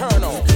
eternal.